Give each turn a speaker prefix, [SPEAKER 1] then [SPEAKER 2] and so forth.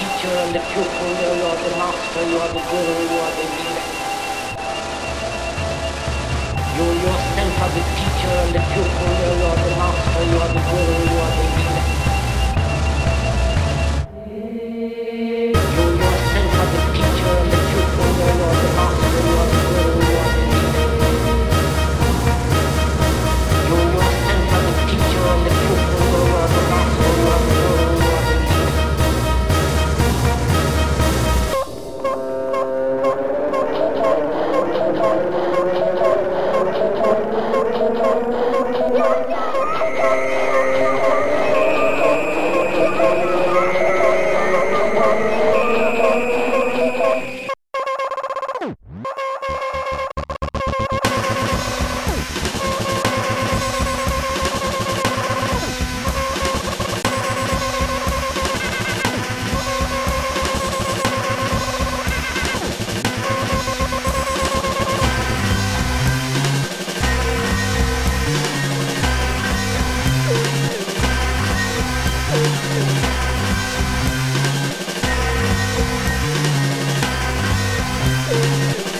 [SPEAKER 1] and the pupil, you are the master, you are the guru, you are the leader. You yourself are the teacher and the pupil, you are the master, you are the guru, Thank